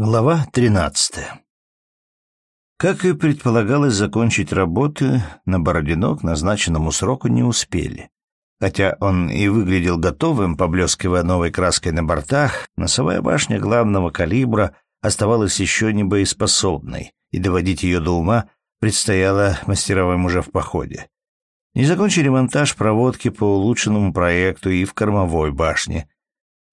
Глава 13. Как и предполагалось, закончить работы на Бородино к назначенному сроку не успели. Хотя он и выглядел готовым, поблескивая новой краской на бортах, носовая башня главного калибра оставалась еще не боеспособной, и доводить ее до ума предстояло мастеровым уже в походе. Не закончили монтаж проводки по улучшенному проекту и в кормовой башне,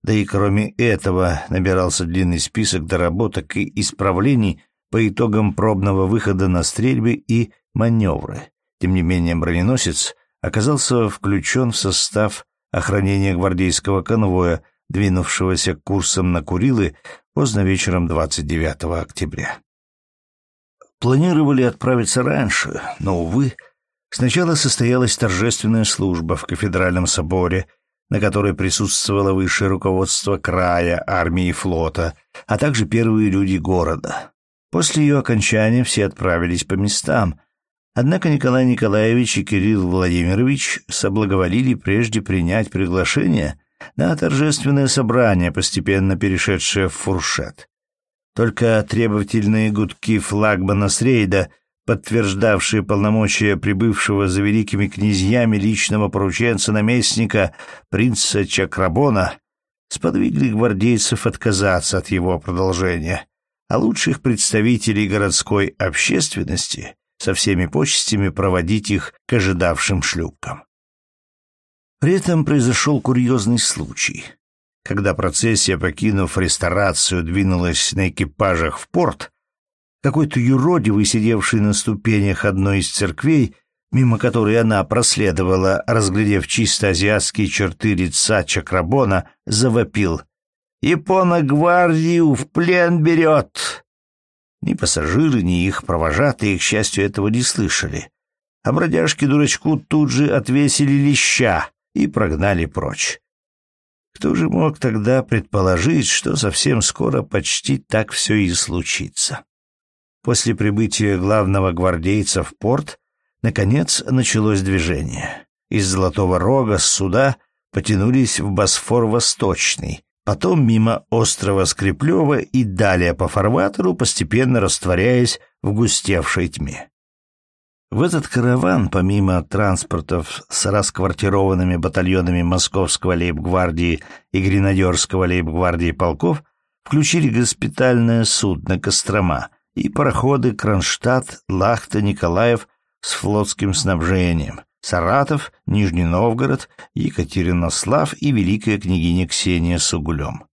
да и кроме этого набирался длинный список доработок и исправлений по итогам пробного выхода на стрельбы и маневры. Тем не менее, броненосец оказался включен в состав охранения гвардейского конвоя, двинувшегося курсом на Курилы поздно вечером 29 октября. Планировали отправиться раньше, но, увы, сначала состоялась торжественная служба в кафедральном соборе — на которой присутствовало высшее руководство края, армии и флота, а также первые люди города. После ее окончания все отправились по местам, однако Николай Николаевич и Кирилл Владимирович соблаговолили прежде принять приглашение на торжественное собрание, постепенно перешедшее в фуршет. Только требовательные гудки флагмана с рейда — подтверждавшие полномочия прибывшего за великими князьями личного порученца-наместника принца Чакрабона, сподвигли гвардейцев отказаться от его продолжения, а лучших представителей городской общественности со всеми почестями проводить их к ожидавшим шлюпкам. При этом произошел курьезный случай. Когда процессия, покинув ресторацию, двинулась на экипажах в порт, какой-то юродивый, сидевший на ступенях одной из церквей, мимо которой она проследовала, разглядев чисто азиатские черты лица Чакрабона, завопил. «Япона гвардию в плен берет!» Ни пассажиры, ни их провожатые, к счастью, этого не слышали. А бродяжке-дурачку тут же отвесили леща и прогнали прочь. Кто же мог тогда предположить, что совсем скоро почти так все и случится? После прибытия главного гвардейца в порт, наконец, началось движение. Из Золотого Рога с суда потянулись в Босфор Восточный, потом мимо острова Скреплева и далее по фарватеру, постепенно растворяясь в густевшей тьме. В этот караван, помимо транспортов с расквартированными батальонами Московского лейб-гвардии и Гренадерского лейб-гвардии полков, включили госпитальное судно «Кострома», и пароходы Кронштадт, Лахта, Николаев с флотским снабжением, Саратов, Нижний Новгород, Екатеринослав и Великая княгиня Ксения с углем.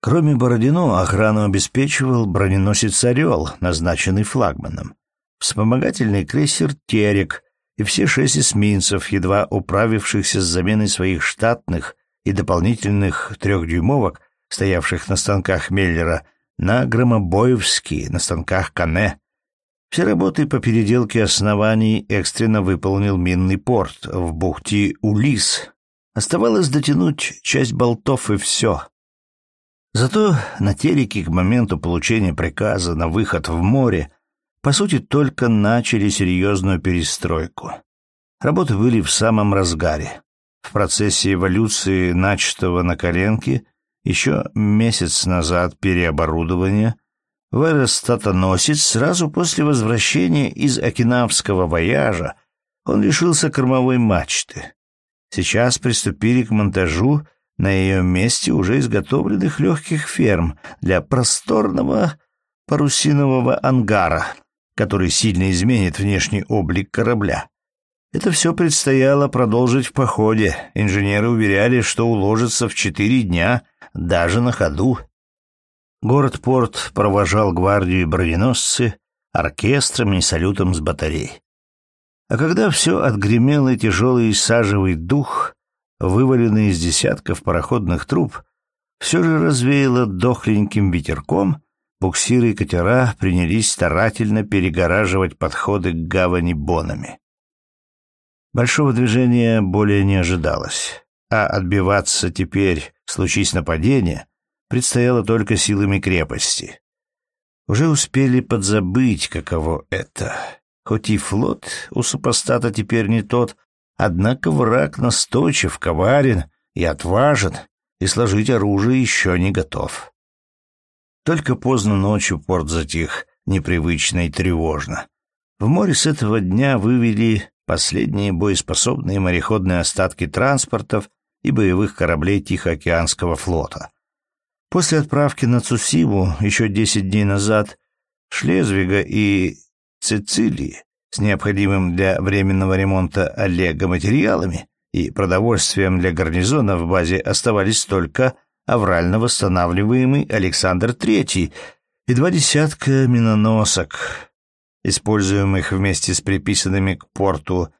Кроме Бородино, охрану обеспечивал броненосец «Орел», назначенный флагманом, вспомогательный крейсер «Терек» и все шесть эсминцев, едва управившихся с заменой своих штатных и дополнительных трехдюймовок, стоявших на станках Меллера, на Громобоевский, на станках Кане. Все работы по переделке оснований экстренно выполнил минный порт в бухте Улис. Оставалось дотянуть часть болтов и все. Зато на телеке к моменту получения приказа на выход в море по сути только начали серьезную перестройку. Работы были в самом разгаре. В процессе эволюции начатого на коленке еще месяц назад переоборудование в аэростатоносец сразу после возвращения из окинавского вояжа он лишился кормовой мачты. Сейчас приступили к монтажу на ее месте уже изготовленных легких ферм для просторного парусинового ангара, который сильно изменит внешний облик корабля. Это все предстояло продолжить в походе. Инженеры уверяли, что уложится в четыре дня, даже на ходу. Город-порт провожал гвардию и броненосцы оркестрами и салютом с батарей. А когда все отгремело тяжелый сажевый дух, вываленный из десятков пароходных труб, все же развеяло дохленьким ветерком, буксиры и катера принялись старательно перегораживать подходы к гавани бонами. Большого движения более не ожидалось, а отбиваться теперь, случись нападение, предстояло только силами крепости. Уже успели подзабыть, каково это. Хоть и флот у супостата теперь не тот, однако враг настойчив, коварен и отважен, и сложить оружие еще не готов. Только поздно ночью порт затих, непривычно и тревожно. В море с этого дня вывели последние боеспособные мореходные остатки транспортов и боевых кораблей Тихоокеанского флота. После отправки на Цусиму еще 10 дней назад Шлезвига и Цицилии с необходимым для временного ремонта Олега материалами и продовольствием для гарнизона в базе оставались только аврально восстанавливаемый Александр III и два десятка миноносок, используемых вместе с приписанными к порту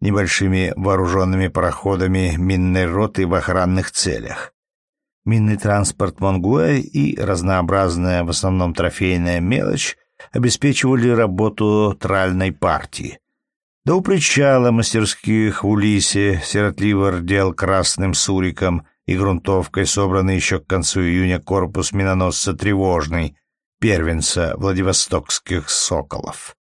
небольшими вооруженными пароходами минной роты в охранных целях. Минный транспорт Монгуэ и разнообразная, в основном трофейная мелочь обеспечивали работу тральной партии. До у причала мастерских в Улисе сиротливо рдел красным суриком и грунтовкой собранный еще к концу июня корпус миноносца «Тревожный», первенца Владивостокских «Соколов».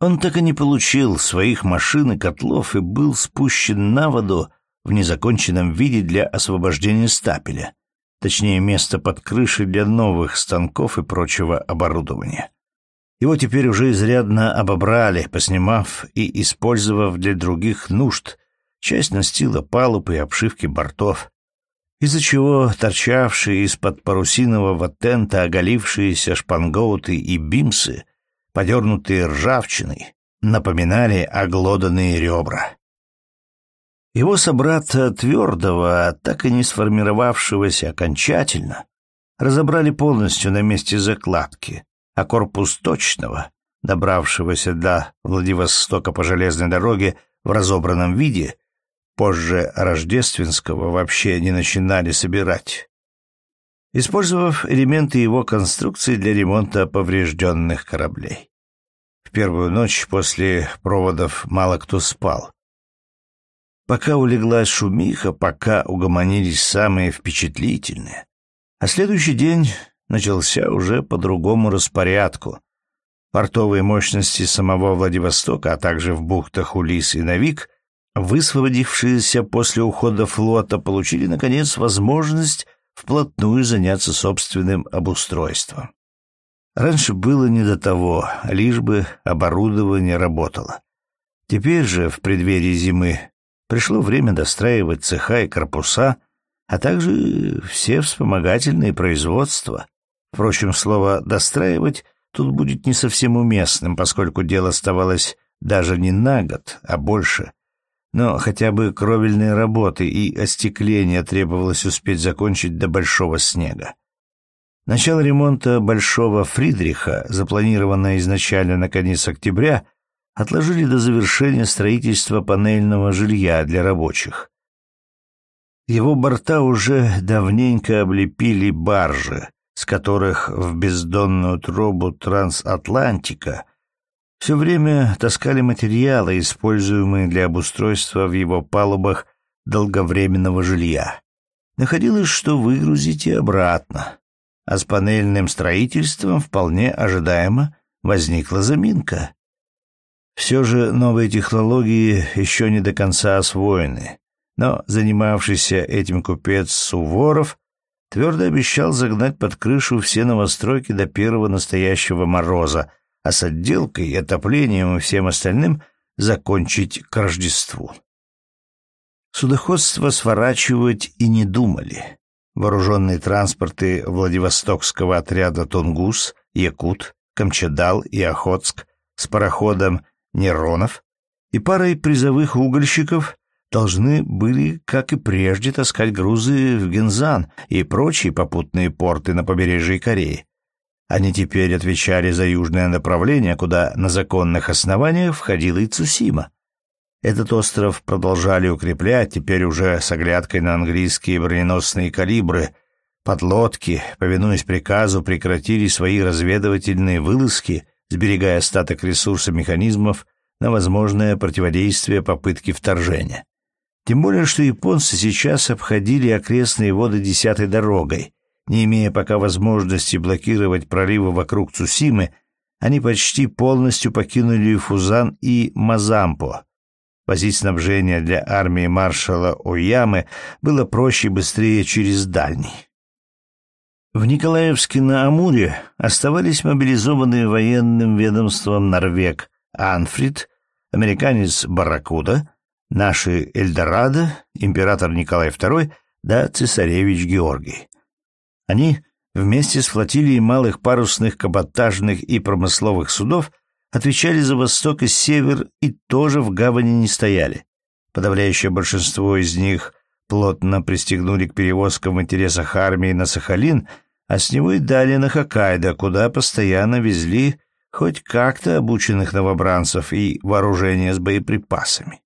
Он так и не получил своих машин и котлов и был спущен на воду в незаконченном виде для освобождения стапеля, точнее места под крышей для новых станков и прочего оборудования. Его теперь уже изрядно обобрали, поснимав и использовав для других нужд часть настила палуб и обшивки бортов, из-за чего торчавшие из-под парусинового тента оголившиеся шпангоуты и бимсы, подернутые ржавчиной, напоминали оглоданные ребра. Его собрата твердого, так и не сформировавшегося окончательно, разобрали полностью на месте закладки, а корпус точного, добравшегося до Владивостока по железной дороге в разобранном виде, позже рождественского вообще не начинали собирать. Использовав элементы его конструкции для ремонта поврежденных кораблей. В первую ночь после проводов мало кто спал. Пока улеглась шумиха, пока угомонились самые впечатлительные. А следующий день начался уже по другому распорядку. Портовые мощности самого Владивостока, а также в бухтах Улис и Навик, высвободившиеся после ухода флота, получили, наконец, возможность вплотную заняться собственным обустройством. Раньше было не до того, лишь бы оборудование работало. Теперь же, в преддверии зимы, Пришло время достраивать цеха и корпуса, а также все вспомогательные производства. Впрочем, слово «достраивать» тут будет не совсем уместным, поскольку дело оставалось даже не на год, а больше. Но хотя бы кровельные работы и остекление требовалось успеть закончить до большого снега. Начало ремонта Большого Фридриха, запланированное изначально на конец октября, отложили до завершения строительства панельного жилья для рабочих. Его борта уже давненько облепили баржи, с которых в бездонную трубу Трансатлантика все время таскали материалы, используемые для обустройства в его палубах долговременного жилья. Находилось, что выгрузить и обратно. А с панельным строительством вполне ожидаемо возникла заминка. Все же новые технологии еще не до конца освоены, но занимавшийся этим купец Суворов твердо обещал загнать под крышу все новостройки до первого настоящего мороза, а с отделкой, отоплением и всем остальным закончить к Рождеству. Судоходство сворачивать и не думали. Вооруженные транспорты Владивостокского отряда «Тунгус», «Якут», «Камчадал» и «Охотск» с пароходом Неронов и парой призовых угольщиков должны были, как и прежде, таскать грузы в Гензан и прочие попутные порты на побережье Кореи. Они теперь отвечали за южное направление, куда на законных основаниях входила и Цусима. Этот остров продолжали укреплять, теперь уже с оглядкой на английские броненосные калибры. Подлодки, повинуясь приказу, прекратили свои разведывательные вылазки — сберегая остаток ресурса механизмов на возможное противодействие попытке вторжения. Тем более, что японцы сейчас обходили окрестные воды десятой дорогой. Не имея пока возможности блокировать проливы вокруг Цусимы, они почти полностью покинули Фузан и Мазампо. Возить снабжение для армии маршала Оямы было проще и быстрее через дальний. В Николаевске на Амуре оставались мобилизованные военным ведомством норвег Анфрид, американец Барракуда, наши Эльдорадо, император Николай II да цесаревич Георгий. Они вместе с флотилией малых парусных каботажных и промысловых судов отвечали за восток и север и тоже в гавани не стояли. Подавляющее большинство из них плотно пристегнули к перевозкам в интересах армии на Сахалин, а с него и далее на Хоккайдо, куда постоянно везли хоть как-то обученных новобранцев и вооружение с боеприпасами.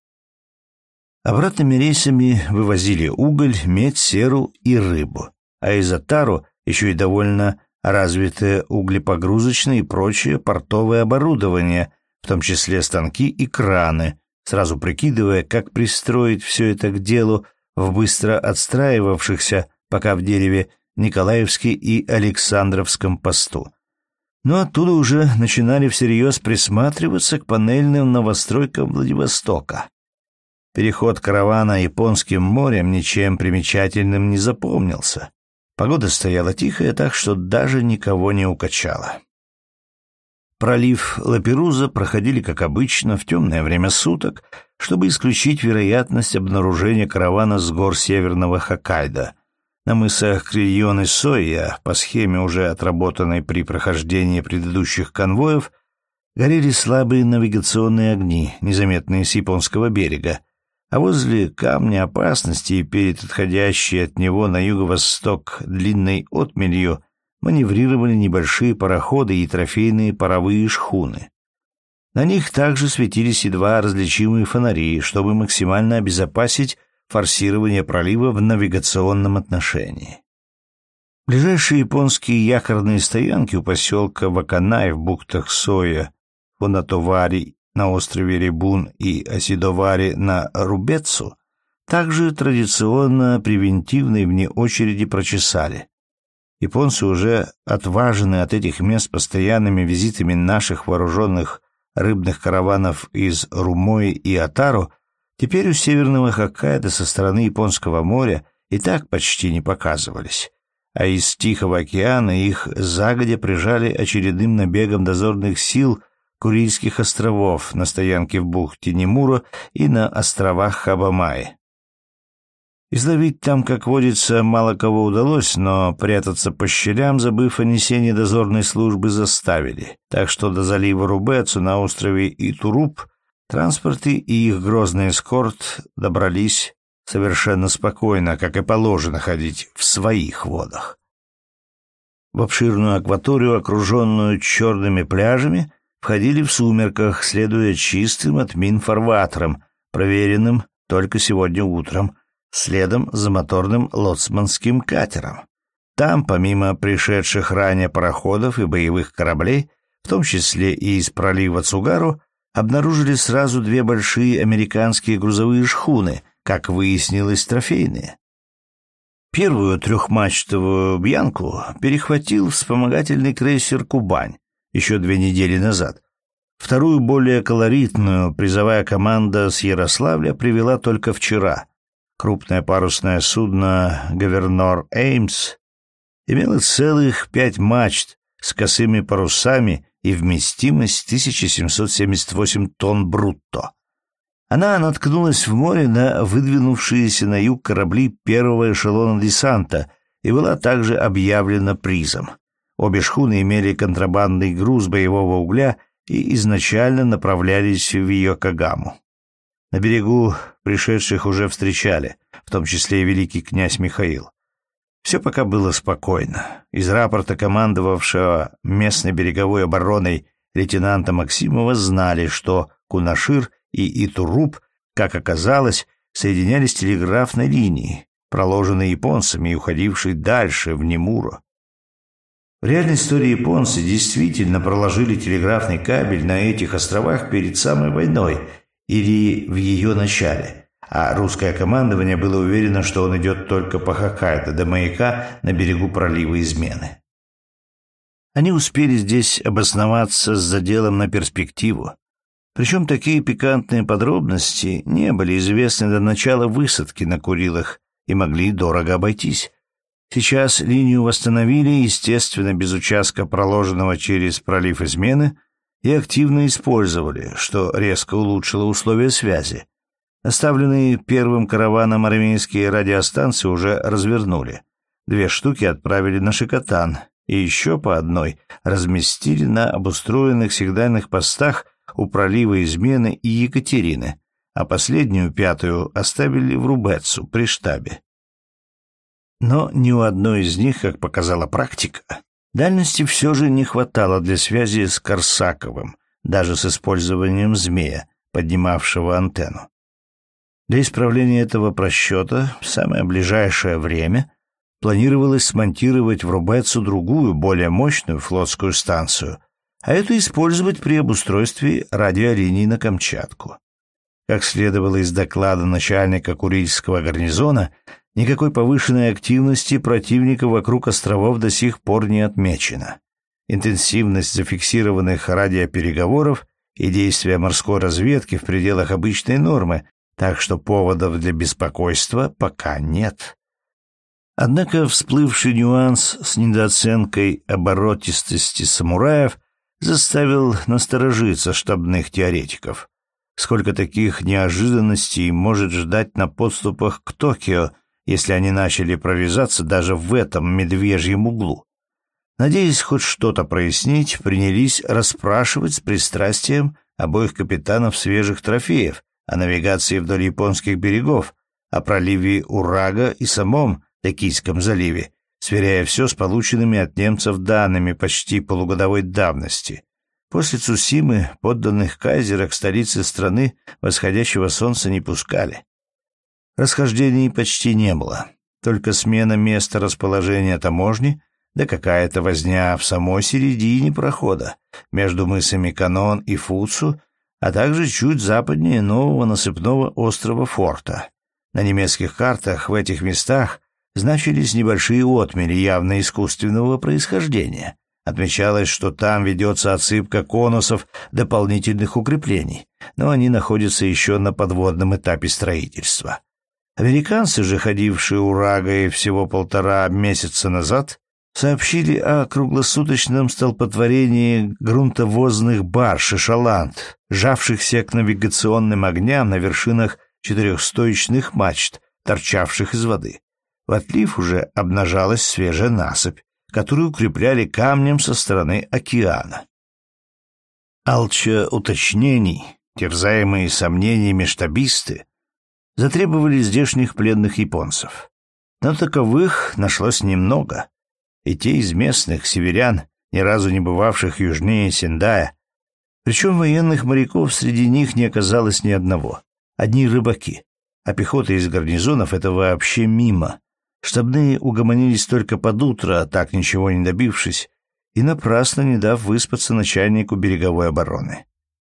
Обратными рейсами вывозили уголь, медь, серу и рыбу, а из Атару еще и довольно развитое углепогрузочное и прочее портовое оборудование, в том числе станки и краны, сразу прикидывая, как пристроить все это к делу в быстро отстраивавшихся, пока в дереве, Николаевске и Александровском посту. Но оттуда уже начинали всерьез присматриваться к панельным новостройкам Владивостока. Переход каравана Японским морем ничем примечательным не запомнился. Погода стояла тихая, так что даже никого не укачало. Пролив Лаперуза проходили, как обычно, в темное время суток, чтобы исключить вероятность обнаружения каравана с гор северного Хоккайдо. На мысах Крильон и Сойя, по схеме, уже отработанной при прохождении предыдущих конвоев, горели слабые навигационные огни, незаметные с японского берега, а возле камня опасности и перед отходящей от него на юго-восток длинной отмелью маневрировали небольшие пароходы и трофейные паровые шхуны. На них также светились едва различимые фонари, чтобы максимально обезопасить форсирование пролива в навигационном отношении. Ближайшие японские якорные стоянки у поселка Ваканай в бухтах Соя, Фонатовари на острове Рибун и Осидовари на Рубецу также традиционно превентивно и вне очереди прочесали. Японцы уже отважены от этих мест постоянными визитами наших вооруженных рыбных караванов из Румои и Атару, теперь у северного Хоккайдо со стороны Японского моря и так почти не показывались, а из Тихого океана их загодя прижали очередным набегом дозорных сил – Курильских островов на стоянке в бухте Немура и на островах Хабамаи. Изловить там, как водится, мало кого удалось, но прятаться по щелям, забыв о несении дозорной службы, заставили. Так что до залива Рубецу на острове Итуруп транспорты и их грозный эскорт добрались совершенно спокойно, как и положено ходить в своих водах. В обширную акваторию, окруженную черными пляжами, входили в сумерках, следуя чистым от мин фарватерам, проверенным только сегодня утром, следом за моторным лоцманским катером. Там, помимо пришедших ранее пароходов и боевых кораблей, в том числе и из пролива Цугару, обнаружили сразу две большие американские грузовые шхуны, как выяснилось, трофейные. Первую трехмачтовую «Бьянку» перехватил вспомогательный крейсер «Кубань», еще две недели назад. Вторую, более колоритную, призовая команда с Ярославля привела только вчера. Крупное парусное судно «Говернор Эймс» имело целых пять мачт с косыми парусами и вместимость 1778 тонн брутто. Она наткнулась в море на выдвинувшиеся на юг корабли первого эшелона десанта и была также объявлена призом. Обе шхуны имели контрабандный груз боевого угля и изначально направлялись в Йокогаму. На берегу пришедших уже встречали, в том числе и великий князь Михаил. Все пока было спокойно. Из рапорта командовавшего местной береговой обороной лейтенанта Максимова знали, что Кунашир и Итуруп, как оказалось, соединялись телеграфной линией, проложенной японцами и уходившей дальше, в Немуру. В реальной истории японцы действительно проложили телеграфный кабель на этих островах перед самой войной или в ее начале, а русское командование было уверено, что он идет только по Хоккайдо до маяка на берегу пролива Измены. Они успели здесь обосноваться с заделом на перспективу. Причем такие пикантные подробности не были известны до начала высадки на Курилах и могли дорого обойтись. Сейчас линию восстановили, естественно, без участка, проложенного через пролив измены, и активно использовали, что резко улучшило условия связи. Оставленные первым караваном армейские радиостанции уже развернули. Две штуки отправили на Шикотан, и еще по одной разместили на обустроенных сигнальных постах у пролива Измены и Екатерины, а последнюю, пятую, оставили в Рубецу при штабе. Но ни у одной из них, как показала практика, дальности все же не хватало для связи с Корсаковым, даже с использованием змея, поднимавшего антенну. Для исправления этого просчета в самое ближайшее время планировалось смонтировать в Рубецу другую, более мощную флотскую станцию, а эту использовать при обустройстве радиолиний на Камчатку. Как следовало из доклада начальника Курильского гарнизона, никакой повышенной активности противника вокруг островов до сих пор не отмечено. Интенсивность зафиксированных радиопереговоров и действия морской разведки в пределах обычной нормы, так что поводов для беспокойства пока нет. Однако всплывший нюанс с недооценкой оборотистости самураев заставил насторожиться штабных теоретиков. Сколько таких неожиданностей может ждать на подступах к Токио, если они начали прорезаться даже в этом медвежьем углу? Надеясь хоть что-то прояснить, принялись расспрашивать с пристрастием обоих капитанов свежих трофеев, о навигации вдоль японских берегов, о проливе Урага и самом Токийском заливе, сверяя все с полученными от немцев данными почти полугодовой давности. После Цусимы подданных кайзера к столице страны восходящего солнца не пускали. Расхождений почти не было, только смена места расположения таможни да какая-то возня в самой середине прохода между мысами Канон и Фуцу а также чуть западнее нового насыпного острова Форта. На немецких картах в этих местах значились небольшие отмели явно искусственного происхождения. Отмечалось, что там ведется отсыпка конусов дополнительных укреплений, но они находятся еще на подводном этапе строительства. Американцы же, ходившие урагой всего полтора месяца назад, сообщили о круглосуточном столпотворении грунтовозных барж и шаланд, жавшихся к навигационным огням на вершинах четырехстоечных мачт, торчавших из воды. В отлив уже обнажалась свежая насыпь, которую укрепляли камнем со стороны океана. Алча уточнений, терзаемые сомнениями штабисты, затребовали здешних пленных японцев. Но таковых нашлось немного — и те из местных северян, ни разу не бывавших южнее Сендая. Причем военных моряков среди них не оказалось ни одного. Одни рыбаки. А пехота из гарнизонов — это вообще мимо. Штабные угомонились только под утро, так ничего не добившись, и напрасно не дав выспаться начальнику береговой обороны.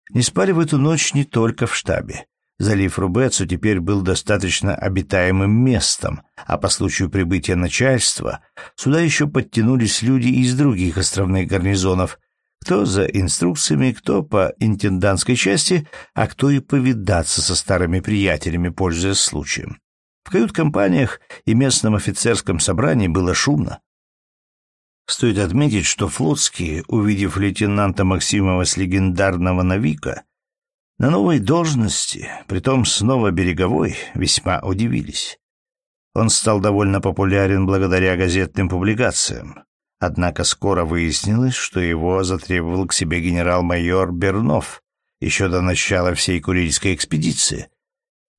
Не спали в эту ночь не только в штабе. Залив Рубецу теперь был достаточно обитаемым местом, а по случаю прибытия начальства сюда еще подтянулись люди из других островных гарнизонов, кто за инструкциями, кто по интендантской части, а кто и повидаться со старыми приятелями, пользуясь случаем. В кают-компаниях и местном офицерском собрании было шумно. Стоит отметить, что флотские, увидев лейтенанта Максимова с легендарного Навика, на новой должности, притом снова береговой, весьма удивились. Он стал довольно популярен благодаря газетным публикациям. Однако скоро выяснилось, что его затребовал к себе генерал-майор Бернов еще до начала всей Курильской экспедиции.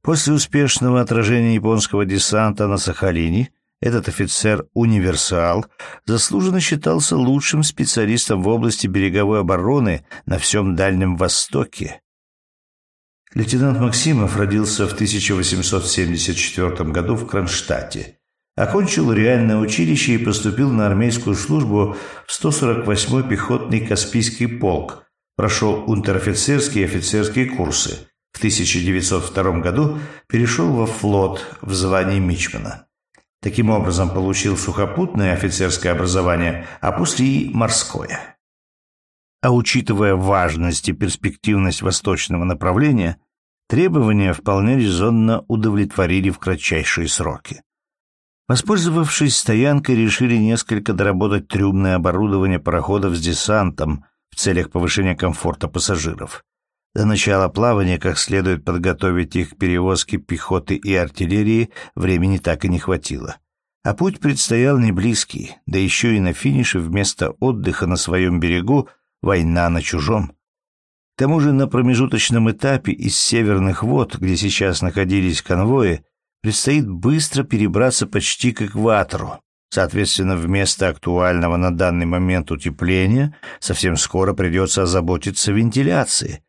После успешного отражения японского десанта на Сахалине этот офицер-универсал заслуженно считался лучшим специалистом в области береговой обороны на всем Дальнем Востоке Лейтенант Максимов родился в 1874 году в Кронштадте. Окончил реальное училище и поступил на армейскую службу в 148-й пехотный Каспийский полк. Прошел унтер-офицерские и офицерские курсы. В 1902 году перешел во флот в звании мичмана. Таким образом, получил сухопутное офицерское образование, а после и морское. А учитывая важность и перспективность восточного направления, требования вполне резонно удовлетворили в кратчайшие сроки. Воспользовавшись стоянкой, решили несколько доработать трюмное оборудование пароходов с десантом в целях повышения комфорта пассажиров. До начала плавания как следует подготовить их к перевозке пехоты и артиллерии времени так и не хватило. А путь предстоял не близкий, да еще и на финише вместо отдыха на своем берегу война на чужом. К тому же на промежуточном этапе из северных вод, где сейчас находились конвои, предстоит быстро перебраться почти к экватору. Соответственно, вместо актуального на данный момент утепления совсем скоро придется озаботиться вентиляцией.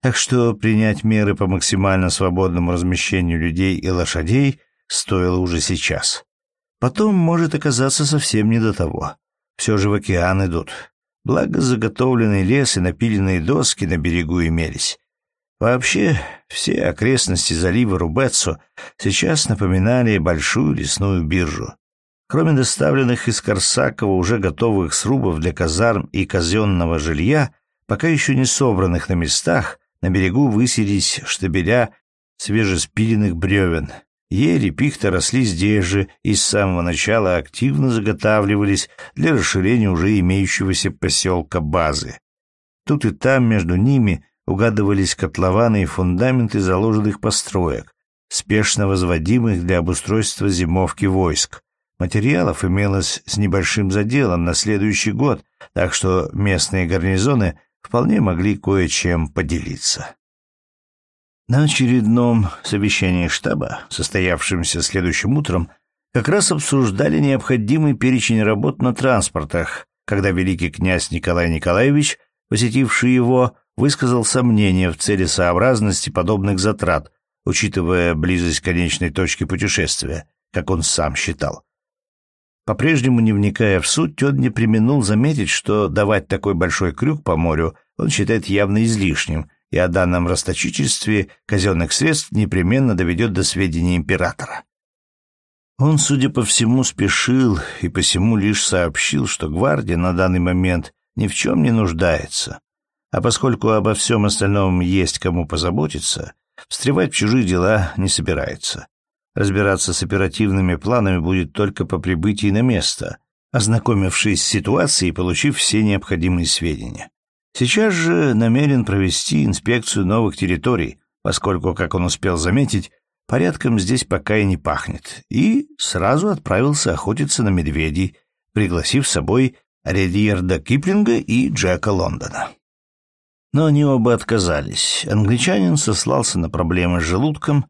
Так что принять меры по максимально свободному размещению людей и лошадей стоило уже сейчас. Потом может оказаться совсем не до того. Все же в океан идут. Благо заготовленный лес и напиленные доски на берегу имелись. Вообще, все окрестности залива Рубеццо сейчас напоминали большую лесную биржу. Кроме доставленных из Корсакова уже готовых срубов для казарм и казенного жилья, пока еще не собранных на местах, на берегу высились штабеля свежеспиленных бревен. Ели, пихта росли здесь же и с самого начала активно заготавливались для расширения уже имеющегося поселка базы. Тут и там между ними угадывались котлованы и фундаменты заложенных построек, спешно возводимых для обустройства зимовки войск. Материалов имелось с небольшим заделом на следующий год, так что местные гарнизоны вполне могли кое-чем поделиться. На очередном совещании штаба, состоявшемся следующим утром, как раз обсуждали необходимый перечень работ на транспортах, когда великий князь Николай Николаевич, посетивший его, высказал сомнения в целесообразности подобных затрат, учитывая близость конечной точки путешествия, как он сам считал. По-прежнему не вникая в суть, он не применул заметить, что давать такой большой крюк по морю он считает явно излишним, и о данном расточительстве казенных средств непременно доведет до сведения императора. Он, судя по всему, спешил и посему лишь сообщил, что гвардия на данный момент ни в чем не нуждается, а поскольку обо всем остальном есть кому позаботиться, встревать в чужие дела не собирается. Разбираться с оперативными планами будет только по прибытии на место, ознакомившись с ситуацией и получив все необходимые сведения. Сейчас же намерен провести инспекцию новых территорий, поскольку, как он успел заметить, порядком здесь пока и не пахнет, и сразу отправился охотиться на медведей, пригласив с собой Редьерда Киплинга и Джека Лондона. Но они оба отказались. Англичанин сослался на проблемы с желудком,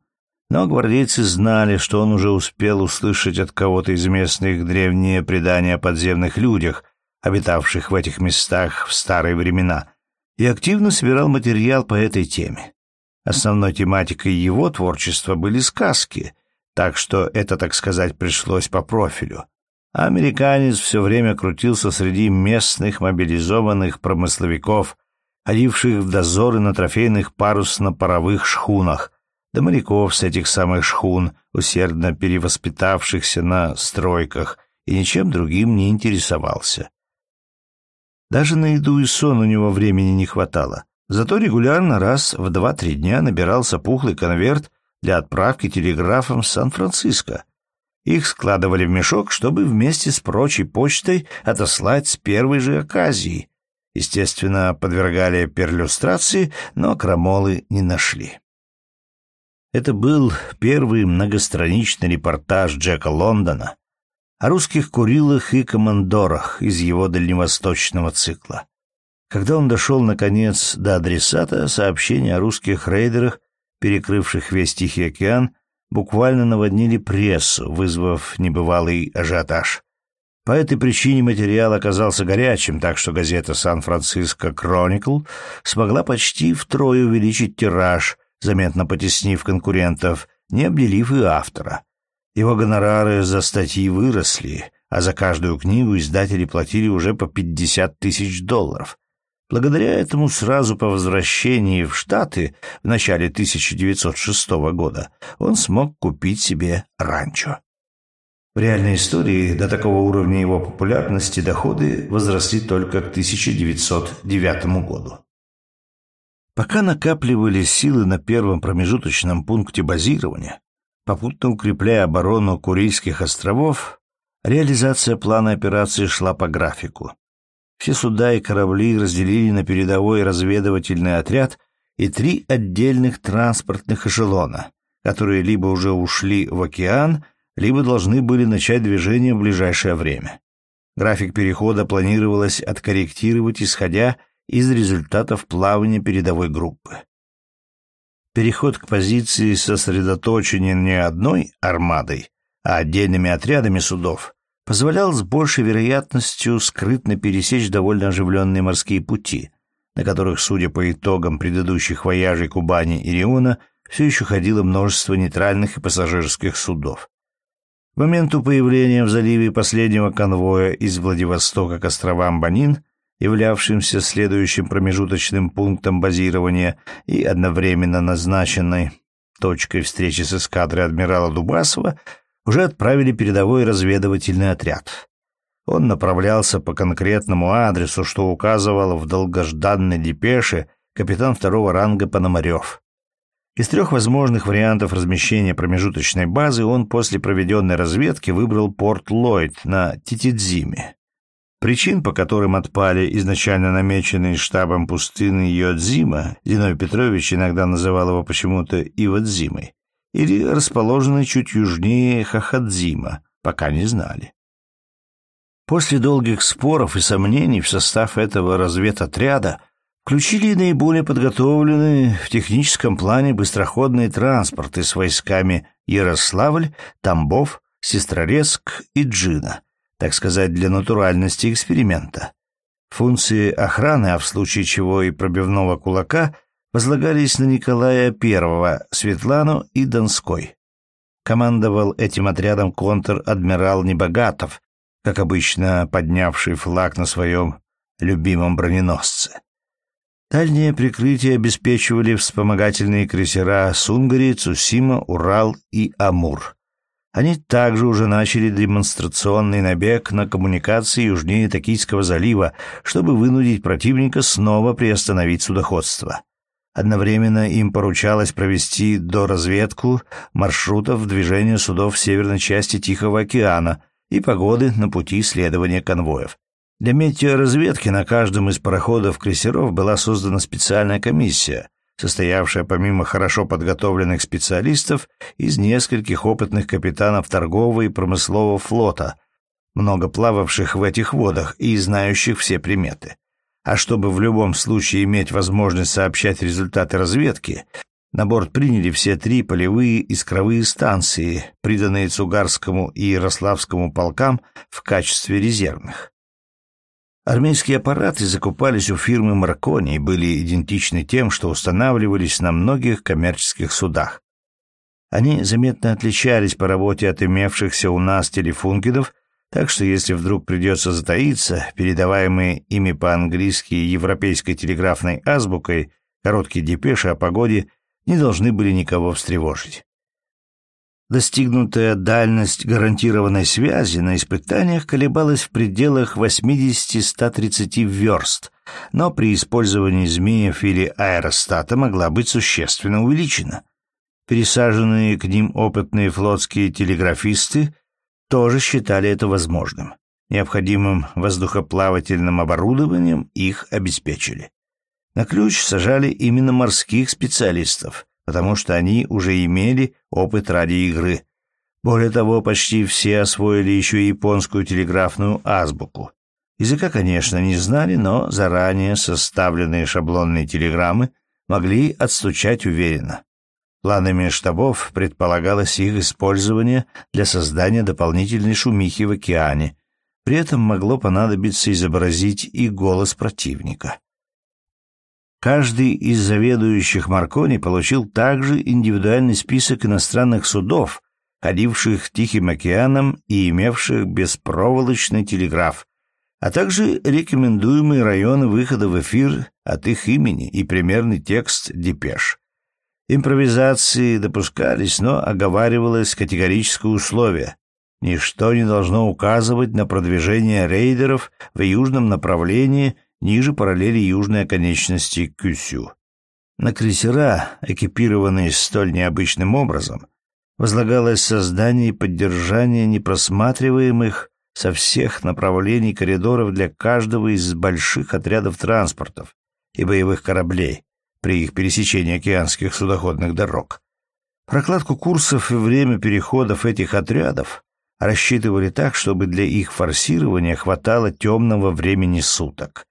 но гвардейцы знали, что он уже успел услышать от кого-то из местных древние предания о подземных людях, обитавших в этих местах в старые времена, и активно собирал материал по этой теме. Основной тематикой его творчества были сказки, так что это, так сказать, пришлось по профилю. А американец все время крутился среди местных мобилизованных промысловиков – ходивших в дозоры на трофейных парусно-паровых шхунах, до моряков с этих самых шхун, усердно перевоспитавшихся на стройках, и ничем другим не интересовался. Даже на еду и сон у него времени не хватало. Зато регулярно раз в два-три дня набирался пухлый конверт для отправки телеграфом в Сан-Франциско. Их складывали в мешок, чтобы вместе с прочей почтой отослать с первой же оказии, Естественно, подвергали перлюстрации, но крамолы не нашли. Это был первый многостраничный репортаж Джека Лондона о русских Курилах и командорах из его дальневосточного цикла. Когда он дошел, наконец, до адресата, сообщения о русских рейдерах, перекрывших весь Тихий океан, буквально наводнили прессу, вызвав небывалый ажиотаж. По этой причине материал оказался горячим, так что газета «Сан-Франциско Кроникл» смогла почти втрое увеличить тираж, заметно потеснив конкурентов, не обделив и автора. Его гонорары за статьи выросли, а за каждую книгу издатели платили уже по 50 тысяч долларов. Благодаря этому сразу по возвращении в Штаты в начале 1906 года он смог купить себе ранчо. В реальной истории до такого уровня его популярности доходы возросли только к 1909 году. Пока накапливались силы на первом промежуточном пункте базирования, попутно укрепляя оборону Курильских островов, реализация плана операции шла по графику. Все суда и корабли разделили на передовой разведывательный отряд и три отдельных транспортных эшелона, которые либо уже ушли в океан, либо должны были начать движение в ближайшее время. График перехода планировалось откорректировать, исходя из результатов плавания передовой группы. Переход к позиции сосредоточения не одной армадой, а отдельными отрядами судов позволял с большей вероятностью скрытно пересечь довольно оживленные морские пути, на которых, судя по итогам предыдущих вояжей Кубани и Риона, все еще ходило множество нейтральных и пассажирских судов. К моменту появления в заливе последнего конвоя из Владивостока к островам Банин являвшимся следующим промежуточным пунктом базирования и одновременно назначенной точкой встречи с эскадрой адмирала Дубасова, уже отправили передовой разведывательный отряд. Он направлялся по конкретному адресу, что указывал в долгожданной депеше капитан второго ранга Пономарев. Из трех возможных вариантов размещения промежуточной базы он после проведенной разведки выбрал порт Ллойд на Титидзиме. Причин, по которым отпали изначально намеченные штабом пустыны Йодзима, Зиновий Петрович иногда называл его почему-то Ивадзимой, или расположенный чуть южнее Хахадзима, пока не знали. После долгих споров и сомнений в состав этого разведотряда включили наиболее подготовленные в техническом плане быстроходные транспорты с войсками Ярославль, Тамбов, Сестрорецк и Джина – так сказать, для натуральности эксперимента. Функции охраны, а в случае чего и пробивного кулака, возлагались на Николая I, Светлану и Донской. Командовал этим отрядом контр-адмирал Небогатов, как обычно поднявший флаг на своем любимом броненосце. Дальнее прикрытие обеспечивали вспомогательные крейсера Сунгари, Цусима, Урал и Амур. Они также уже начали демонстрационный набег на коммуникации южнее Токийского залива, чтобы вынудить противника снова приостановить судоходство. Одновременно им поручалось провести доразведку маршрутов движения судов в северной части Тихого океана и погоды на пути следования конвоев. Для метеоразведки на каждом из пароходов-крейсеров была создана специальная комиссия, состоявшая помимо хорошо подготовленных специалистов из нескольких опытных капитанов торгового и промыслового флота, много плававших в этих водах и знающих все приметы. А чтобы в любом случае иметь возможность сообщать результаты разведки, на борт приняли все три полевые искровые станции, приданные Цугарскому и Ярославскому полкам в качестве резервных. Армейские аппараты закупались у фирмы Маркони и были идентичны тем, что устанавливались на многих коммерческих судах. Они заметно отличались по работе от имевшихся у нас телефункидов, так что если вдруг придется затаиться, передаваемые ими по-английски европейской телеграфной азбукой короткие депеши о погоде не должны были никого встревожить. Достигнутая дальность гарантированной связи на испытаниях колебалась в пределах 80-130 верст, но при использовании змеев или аэростата могла быть существенно увеличена. Пересаженные к ним опытные флотские телеграфисты тоже считали это возможным. Необходимым воздухоплавательным оборудованием их обеспечили. На ключ сажали именно морских специалистов, потому что они уже имели опыт радиоигры. Более того, почти все освоили еще японскую телеграфную азбуку. Языка, конечно, не знали, но заранее составленные шаблонные телеграммы могли отстучать уверенно. Планами штабов предполагалось их использование для создания дополнительной шумихи в океане. При этом могло понадобиться изобразить и голос противника. Каждый из заведующих Маркони получил также индивидуальный список иностранных судов, ходивших Тихим океаном и имевших беспроволочный телеграф, а также рекомендуемые районы выхода в эфир от их имени и примерный текст депеш. Импровизации допускались, но оговаривалось категорическое условие. Ничто не должно указывать на продвижение рейдеров в южном направлении – ниже параллели южной оконечности Кюсю. На крейсера, экипированные столь необычным образом, возлагалось создание и поддержание непросматриваемых со всех направлений коридоров для каждого из больших отрядов транспортов и боевых кораблей при их пересечении океанских судоходных дорог. Прокладку курсов и время переходов этих отрядов рассчитывали так, чтобы для их форсирования хватало темного времени суток.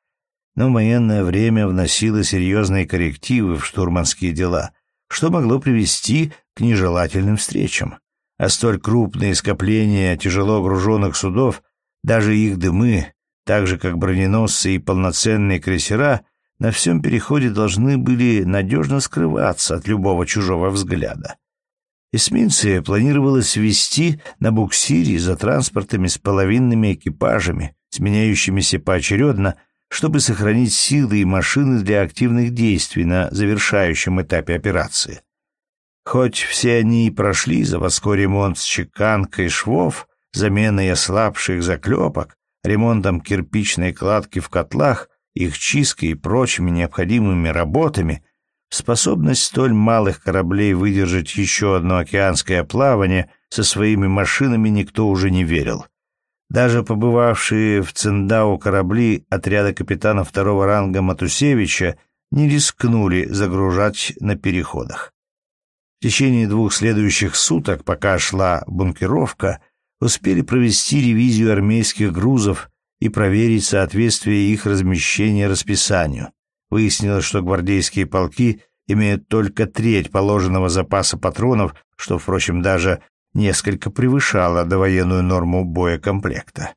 Но военное время вносило серьезные коррективы в штурманские дела, что могло привести к нежелательным встречам. А столь крупные скопления тяжело груженных судов, даже их дымы, так же как броненосцы и полноценные крейсера, на всем переходе должны были надежно скрываться от любого чужого взгляда. Эсминцы планировалось вести на буксире за транспортами с половинными экипажами, сменяющимися поочередно, чтобы сохранить силы и машины для активных действий на завершающем этапе операции. Хоть все они и прошли заводской ремонт с чеканкой швов, заменой ослабших заклепок, ремонтом кирпичной кладки в котлах, их чисткой и прочими необходимыми работами, способность столь малых кораблей выдержать еще одно океанское плавание со своими машинами никто уже не верил. Даже побывавшие в Циндау корабли отряда капитана второго ранга Матусевича не рискнули загружать на переходах. В течение двух следующих суток, пока шла бункеровка, успели провести ревизию армейских грузов и проверить соответствие их размещения расписанию. Выяснилось, что гвардейские полки имеют только треть положенного запаса патронов, что, впрочем, даже несколько превышало довоенную норму боекомплекта.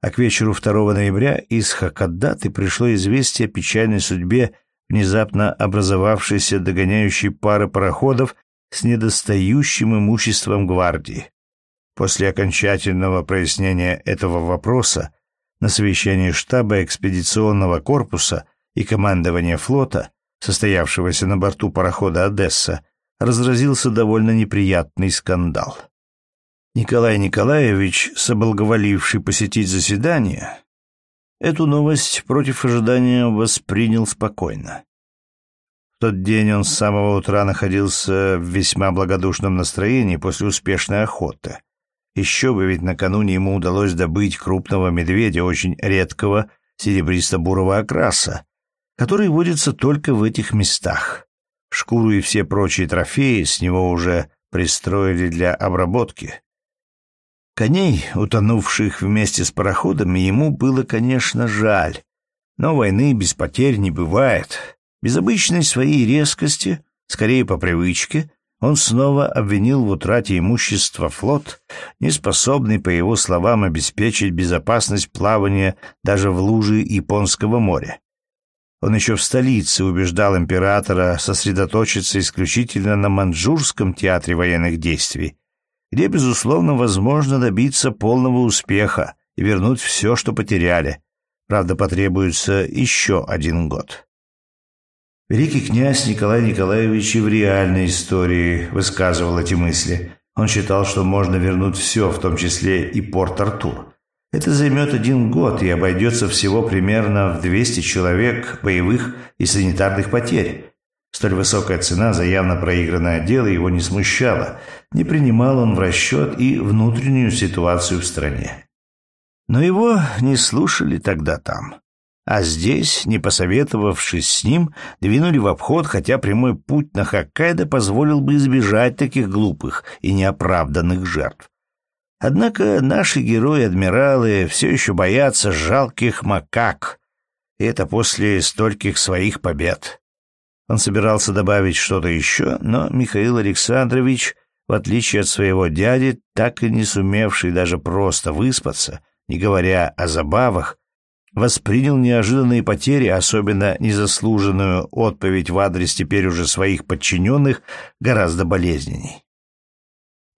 А к вечеру 2 ноября из Хакадаты пришло известие о печальной судьбе внезапно образовавшейся догоняющей пары пароходов с недостающим имуществом гвардии. После окончательного прояснения этого вопроса на совещании штаба экспедиционного корпуса и командования флота, состоявшегося на борту парохода «Одесса», разразился довольно неприятный скандал. Николай Николаевич, соблаговоливший посетить заседание, эту новость против ожидания воспринял спокойно тот день он с самого утра находился в весьма благодушном настроении после успешной охоты. Еще бы, ведь накануне ему удалось добыть крупного медведя очень редкого серебристо-бурого окраса, который водится только в этих местах. Шкуру и все прочие трофеи с него уже пристроили для обработки. Коней, утонувших вместе с пароходами, ему было, конечно, жаль, но войны без потерь не бывает. Без обычной своей резкости, скорее по привычке, он снова обвинил в утрате имущества флот, неспособный, по его словам, обеспечить безопасность плавания даже в луже Японского моря. Он еще в столице убеждал императора сосредоточиться исключительно на Манчжурском театре военных действий, где, безусловно, возможно добиться полного успеха и вернуть все, что потеряли. Правда, потребуется еще один год. Великий князь Николай Николаевич и в реальной истории высказывал эти мысли. Он считал, что можно вернуть все, в том числе и порт Артур. Это займет один год и обойдется всего примерно в 200 человек боевых и санитарных потерь. Столь высокая цена за явно проигранное дело его не смущала. Не принимал он в расчет и внутреннюю ситуацию в стране. Но его не слушали тогда там. А здесь, не посоветовавшись с ним, двинули в обход, хотя прямой путь на Хоккайдо позволил бы избежать таких глупых и неоправданных жертв. Однако наши герои-адмиралы все еще боятся жалких макак, и это после стольких своих побед. Он собирался добавить что-то еще, но Михаил Александрович, в отличие от своего дяди, так и не сумевший даже просто выспаться, не говоря о забавах, воспринял неожиданные потери, особенно незаслуженную отповедь в адрес теперь уже своих подчиненных, гораздо болезненней.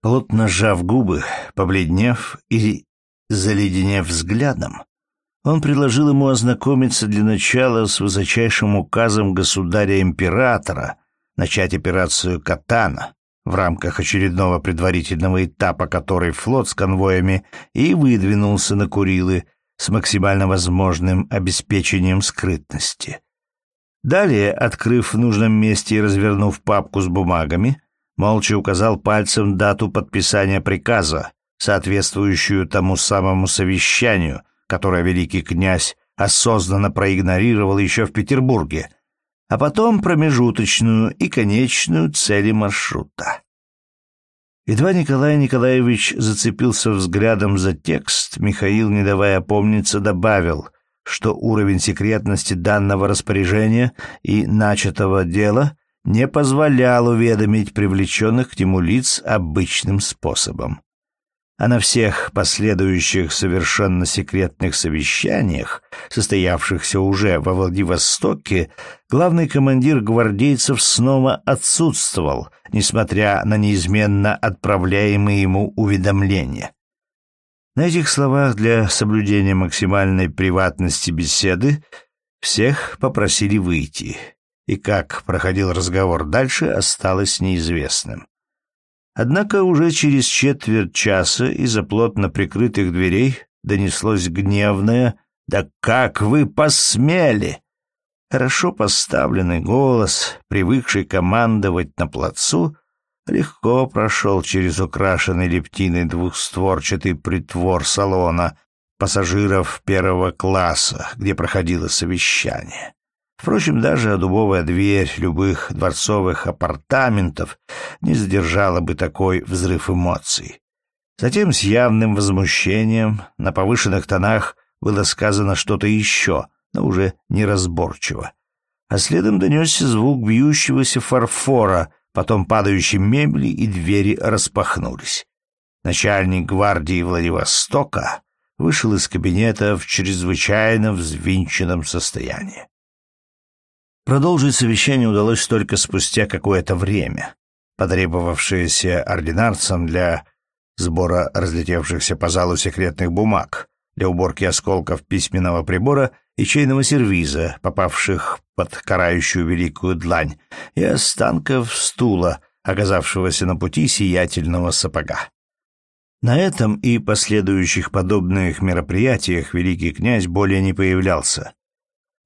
Плотно сжав губы, побледнев и заледенев взглядом, он предложил ему ознакомиться для начала с высочайшим указом государя-императора начать операцию «Катана», в рамках очередного предварительного этапа которой флот с конвоями и выдвинулся на Курилы, с максимально возможным обеспечением скрытности. Далее, открыв в нужном месте и развернув папку с бумагами, молча указал пальцем дату подписания приказа, соответствующую тому самому совещанию, которое великий князь осознанно проигнорировал еще в Петербурге, а потом промежуточную и конечную цели маршрута. Едва Николай Николаевич зацепился взглядом за текст, Михаил, не давая опомниться, добавил, что уровень секретности данного распоряжения и начатого дела не позволял уведомить привлеченных к нему лиц обычным способом а на всех последующих совершенно секретных совещаниях, состоявшихся уже во Владивостоке, главный командир гвардейцев снова отсутствовал, несмотря на неизменно отправляемые ему уведомления. На этих словах для соблюдения максимальной приватности беседы всех попросили выйти, и как проходил разговор дальше, осталось неизвестным. Однако уже через четверть часа из-за плотно прикрытых дверей донеслось гневное «Да как вы посмели!» Хорошо поставленный голос, привыкший командовать на плацу, легко прошел через украшенный лептиной двухстворчатый притвор салона пассажиров первого класса, где проходило совещание. Впрочем, даже дубовая дверь любых дворцовых апартаментов не сдержала бы такой взрыв эмоций. Затем с явным возмущением на повышенных тонах было сказано что-то еще, но уже неразборчиво. А следом донесся звук бьющегося фарфора, потом падающей мебели, и двери распахнулись. Начальник гвардии Владивостока вышел из кабинета в чрезвычайно взвинченном состоянии. Продолжить совещание удалось только спустя какое-то время, потребовавшееся ординарцам для сбора разлетевшихся по залу секретных бумаг, для уборки осколков письменного прибора и чайного сервиза, попавших под карающую великую длань, и останков стула, оказавшегося на пути сиятельного сапога. На этом и последующих подобных мероприятиях великий князь более не появлялся,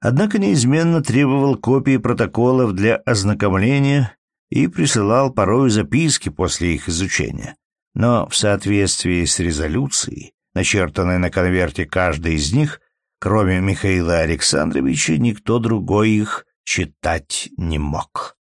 однако неизменно требовал копии протоколов для ознакомления и присылал порой записки после их изучения. Но в соответствии с резолюцией, начертанной на конверте каждой из них, кроме Михаила Александровича, никто другой их читать не мог.